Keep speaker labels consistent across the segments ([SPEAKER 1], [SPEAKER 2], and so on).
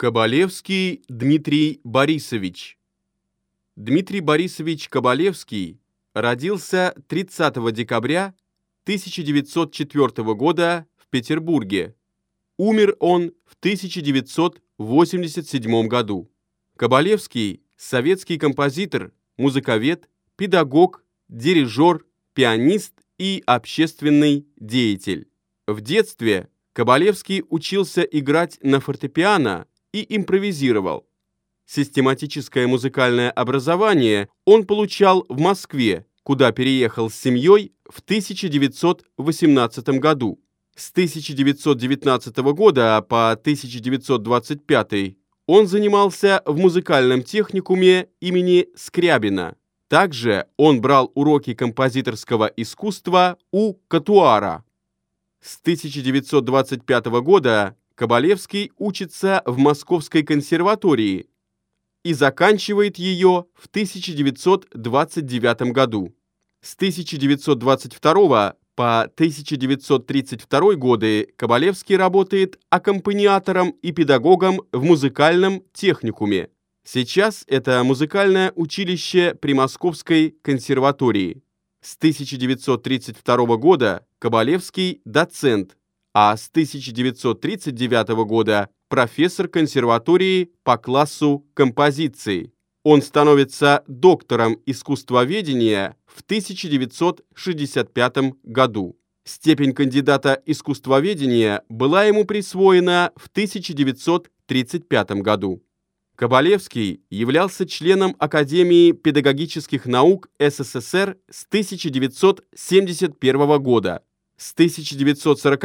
[SPEAKER 1] Кабалевский Дмитрий Борисович Дмитрий Борисович Кабалевский родился 30 декабря 1904 года в Петербурге. Умер он в 1987 году. Кабалевский – советский композитор, музыковед, педагог, дирижер, пианист и общественный деятель. В детстве Кабалевский учился играть на фортепиано и импровизировал. Систематическое музыкальное образование он получал в Москве, куда переехал с семьей в 1918 году. С 1919 года по 1925 он занимался в музыкальном техникуме имени Скрябина. Также он брал уроки композиторского искусства у Катуара. С 1925 года Кабалевский учится в Московской консерватории и заканчивает ее в 1929 году. С 1922 по 1932 годы Кабалевский работает аккомпаниатором и педагогом в музыкальном техникуме. Сейчас это музыкальное училище при Московской консерватории. С 1932 года Кабалевский – доцент, а с 1939 года профессор консерватории по классу композиции. Он становится доктором искусствоведения в 1965 году. Степень кандидата искусствоведения была ему присвоена в 1935 году. Кабалевский являлся членом Академии педагогических наук СССР с 1971 года. С 1940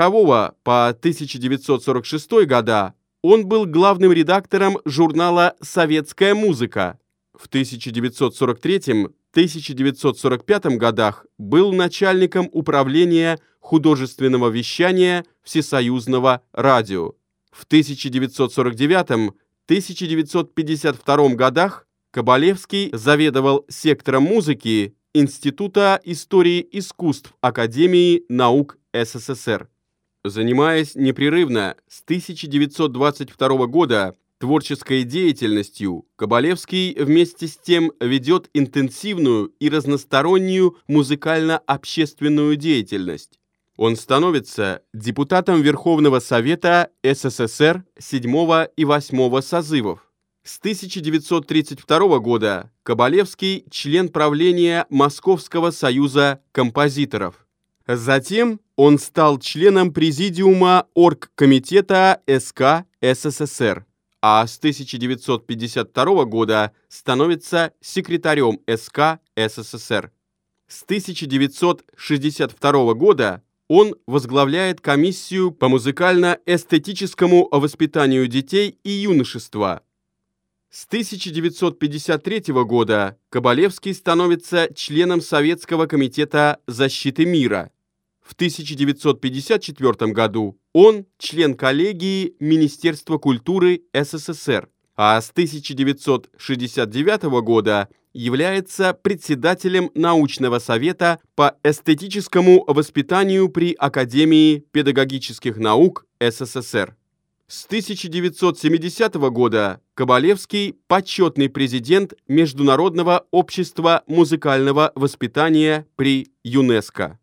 [SPEAKER 1] по 1946 года он был главным редактором журнала «Советская музыка». В 1943-1945 годах был начальником управления художественного вещания Всесоюзного радио. В 1949-1952 годах Кабалевский заведовал сектором музыки Института истории искусств Академии наук СССР. Занимаясь непрерывно с 1922 года творческой деятельностью, Кабалевский вместе с тем ведет интенсивную и разностороннюю музыкально-общественную деятельность. Он становится депутатом Верховного Совета СССР 7 и 8 созывов. С 1932 года Кабалевский член правления Московского союза композиторов. Затем он стал членом президиума Оргкомитета СК СССР, а с 1952 года становится секретарем СК СССР. С 1962 года он возглавляет комиссию по музыкально-эстетическому воспитанию детей и юношества с 1953 года Кабалевский становится членом Советского комитета защиты мира. В 1954 году он член коллегии Министерства культуры СССР, а с 1969 года является председателем научного совета по эстетическому воспитанию при Академии педагогических наук СССР. С 1970 года Кабалевский – почетный президент Международного общества музыкального воспитания при ЮНЕСКО.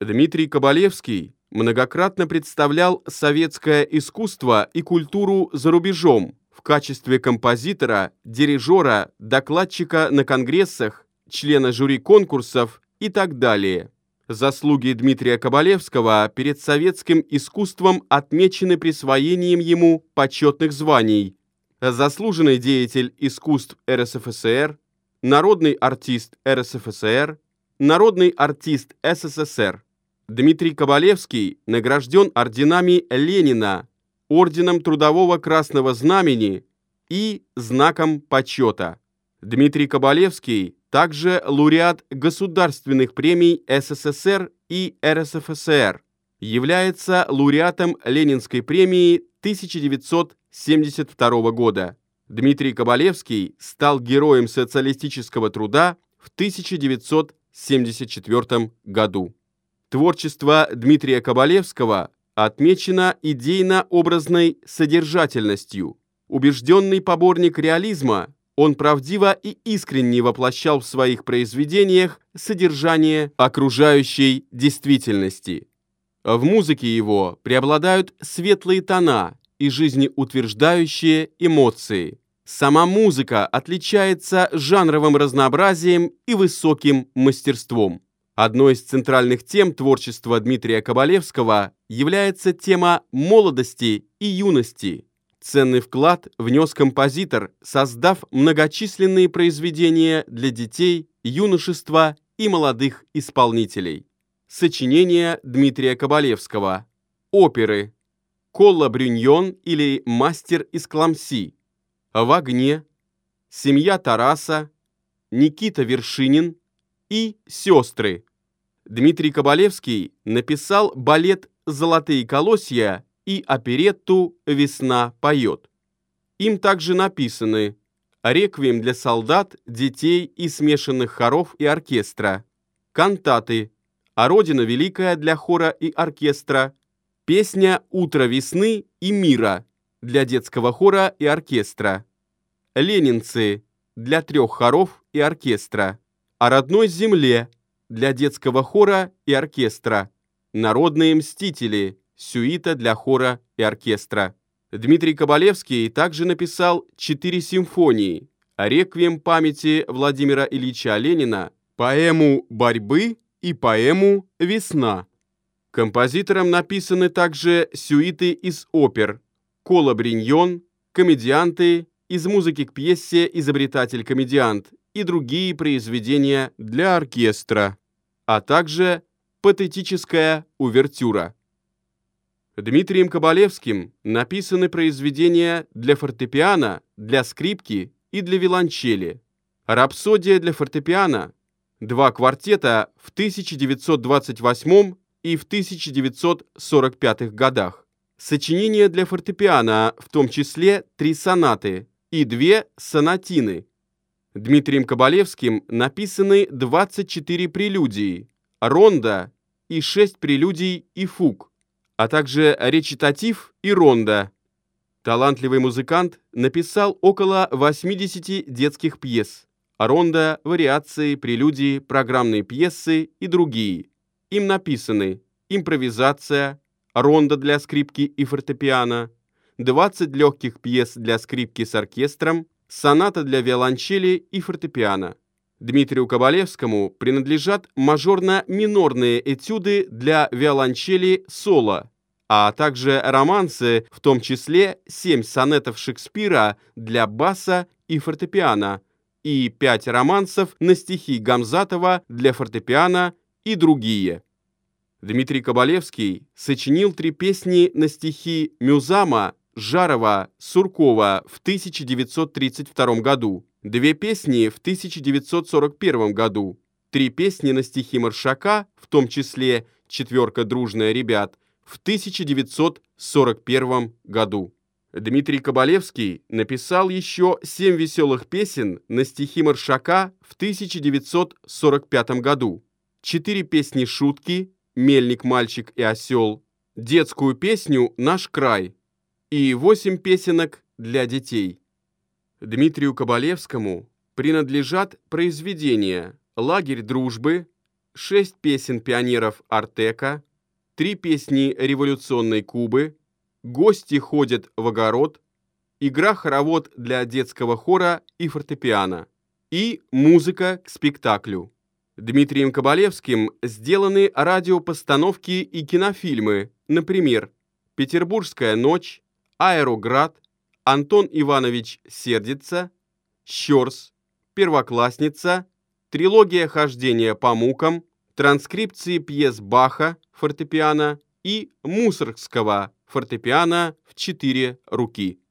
[SPEAKER 1] Дмитрий Кабалевский многократно представлял советское искусство и культуру за рубежом в качестве композитора, дирижера, докладчика на конгрессах, члена жюри конкурсов и так далее. Заслуги Дмитрия Кабалевского перед советским искусством отмечены присвоением ему почетных званий «Заслуженный деятель искусств РСФСР», «Народный артист РСФСР», «Народный артист СССР». Дмитрий Кабалевский награжден орденами Ленина, Орденом Трудового Красного Знамени и Знаком Почета. Дмитрий Кабалевский также лауреат государственных премий СССР и РСФСР, является лауреатом Ленинской премии 1972 года. Дмитрий Кабалевский стал героем социалистического труда в 1974 году. Творчество Дмитрия Кабалевского отмечено идейно-образной содержательностью – Убежденный поборник реализма, он правдиво и искренне воплощал в своих произведениях содержание окружающей действительности. В музыке его преобладают светлые тона и жизнеутверждающие эмоции. Сама музыка отличается жанровым разнообразием и высоким мастерством. Одной из центральных тем творчества Дмитрия Кабалевского является тема молодости и юности. Ценный вклад внес композитор, создав многочисленные произведения для детей, юношества и молодых исполнителей. Сочинения Дмитрия Кабалевского. Оперы. Колла Брюньон или Мастер из Кламси. В огне. Семья Тараса. Никита Вершинин и «Сестры». Дмитрий Кабалевский написал балет «Золотые колосья» и оперетту «Весна поет». Им также написаны «Реквием для солдат, детей и смешанных хоров и оркестра», «Кантаты», «А Родина Великая» для хора и оркестра, песня «Утро весны и мира» для детского хора и оркестра, «Ленинцы» для трех хоров и оркестра о родной земле для детского хора и оркестра, народные мстители, сюита для хора и оркестра. Дмитрий Кабалевский также написал четыре симфонии, реквием памяти Владимира Ильича Ленина, поэму «Борьбы» и поэму «Весна». Композитором написаны также сюиты из опер «Кола Бриньон», «Комедианты», из музыки к пьесе «Изобретатель-комедиант» и другие произведения для оркестра, а также патетическая увертюра. Дмитрием Кабалевским написаны произведения для фортепиано, для скрипки и для виолончели. Рапсодия для фортепиано, два квартета в 1928 и в 1945 годах. Сочинения для фортепиано, в том числе три сонаты и две сонатины – Дмитрием Кабалевским написаны 24 прелюдии, ронда и 6 прелюдий и фуг, а также речитатив и ронда. Талантливый музыкант написал около 80 детских пьес, ронда, вариации, прелюдии, программные пьесы и другие. Им написаны импровизация, ронда для скрипки и фортепиано, 20 легких пьес для скрипки с оркестром, соната для виолончели и фортепиано. Дмитрию Кабалевскому принадлежат мажорно-минорные этюды для виолончели соло, а также романсы, в том числе семь сонетов Шекспира для баса и фортепиано, и пять романсов на стихи Гамзатова для фортепиано и другие. Дмитрий Кабалевский сочинил три песни на стихи Мюзама Жарова, Суркова в 1932 году, две песни в 1941 году, три песни на стихи Маршака, в том числе «Четверка дружная ребят», в 1941 году. Дмитрий Кабалевский написал еще семь веселых песен на стихи Маршака в 1945 году, четыре песни «Шутки», «Мельник, мальчик и осел», детскую песню «Наш край», и восемь песенок для детей. Дмитрию Кабалевскому принадлежат произведения «Лагерь дружбы», шесть песен пионеров Артека, три песни революционной Кубы, «Гости ходят в огород», игра-хоровод для детского хора и фортепиано и музыка к спектаклю. Дмитрием Кабалевским сделаны радиопостановки и кинофильмы, например, «Петербургская ночь», Аэроград, Антон Иванович Сердится, Щерс, Первоклассница, трилогия хождения по мукам, транскрипции пьес Баха, фортепиано и Мусоргского, фортепиано в четыре руки.